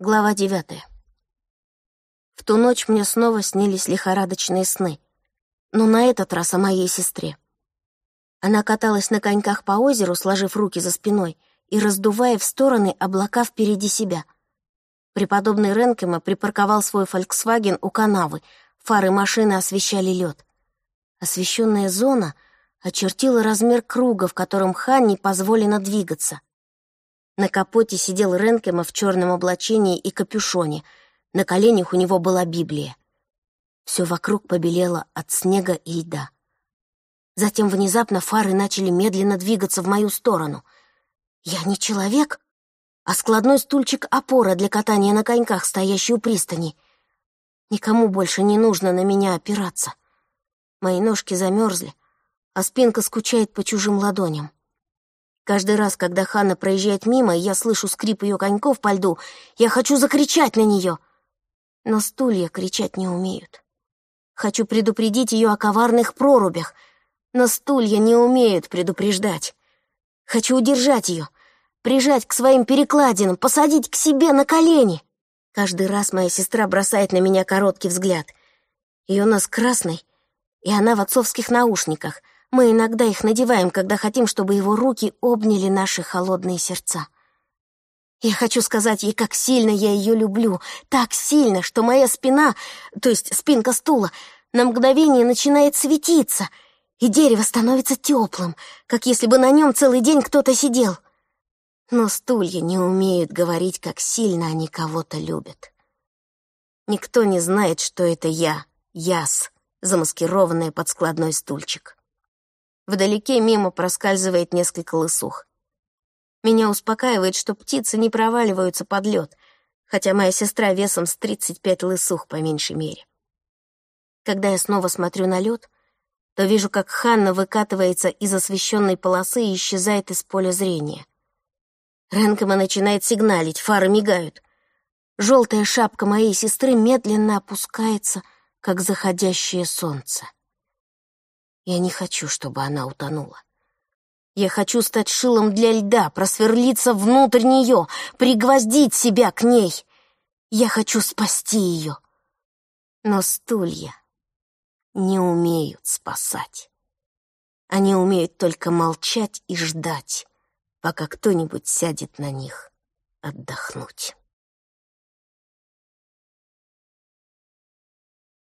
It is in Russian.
Глава девятая. В ту ночь мне снова снились лихорадочные сны, но на этот раз о моей сестре. Она каталась на коньках по озеру, сложив руки за спиной и раздувая в стороны облака впереди себя. Преподобный Ренкема припарковал свой «Фольксваген» у канавы, фары машины освещали лед. Освещенная зона очертила размер круга, в котором Ханни позволено двигаться. На капоте сидел Ренкема в черном облачении и капюшоне. На коленях у него была Библия. Все вокруг побелело от снега и льда. Затем внезапно фары начали медленно двигаться в мою сторону. Я не человек, а складной стульчик опора для катания на коньках, стоящий у пристани. Никому больше не нужно на меня опираться. Мои ножки замерзли, а спинка скучает по чужим ладоням. Каждый раз, когда Ханна проезжает мимо, и я слышу скрип ее коньков по льду, я хочу закричать на нее. Но стулья кричать не умеют. Хочу предупредить ее о коварных прорубях, но стулья не умеют предупреждать. Хочу удержать ее, прижать к своим перекладинам, посадить к себе на колени. Каждый раз моя сестра бросает на меня короткий взгляд. Ее нос красный, и она в отцовских наушниках — мы иногда их надеваем, когда хотим, чтобы его руки обняли наши холодные сердца. Я хочу сказать ей, как сильно я ее люблю, так сильно, что моя спина, то есть спинка стула, на мгновение начинает светиться, и дерево становится теплым, как если бы на нем целый день кто-то сидел. Но стулья не умеют говорить, как сильно они кого-то любят. Никто не знает, что это я, Яс, замаскированная под складной стульчик. Вдалеке мимо проскальзывает несколько лысух. Меня успокаивает, что птицы не проваливаются под лед, хотя моя сестра весом с 35 лысух по меньшей мере. Когда я снова смотрю на лед, то вижу, как Ханна выкатывается из освещенной полосы и исчезает из поля зрения. Ренкома начинает сигналить, фары мигают. Желтая шапка моей сестры медленно опускается, как заходящее солнце. Я не хочу, чтобы она утонула. Я хочу стать шилом для льда, просверлиться внутрь нее, пригвоздить себя к ней. Я хочу спасти ее. Но стулья не умеют спасать. Они умеют только молчать и ждать, пока кто-нибудь сядет на них отдохнуть.